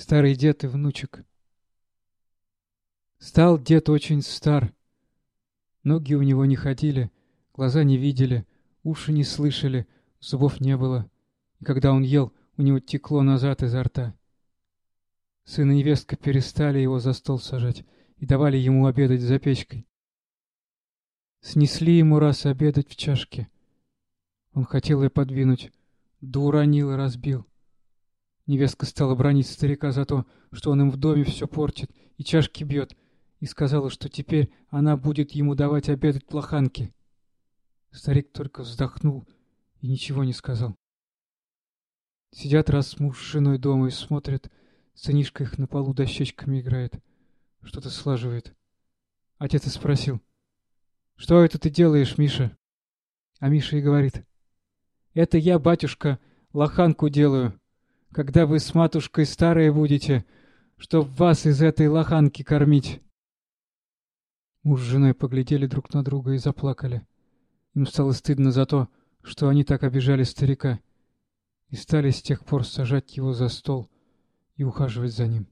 Старый дед и внучек. Стал дед очень стар. Ноги у него не ходили, глаза не видели, уши не слышали, зубов не было. И когда он ел, у него текло назад изо рта. Сын и невестка перестали его за стол сажать и давали ему обедать за печкой. Снесли ему раз обедать в чашке. Он хотел ее подвинуть, да уронил и разбил. Невестка стала бронить старика за то, что он им в доме все портит и чашки бьет, и сказала, что теперь она будет ему давать обедать в лоханке. Старик только вздохнул и ничего не сказал. Сидят раз муж с женой дома и смотрят, сынишка их на полу дощечками играет, что-то слаживает. Отец и спросил, «Что это ты делаешь, Миша?» А Миша и говорит, «Это я, батюшка, лоханку делаю» когда вы с матушкой старые будете, чтоб вас из этой лоханки кормить. Муж с женой поглядели друг на друга и заплакали. Им стало стыдно за то, что они так обижали старика, и стали с тех пор сажать его за стол и ухаживать за ним.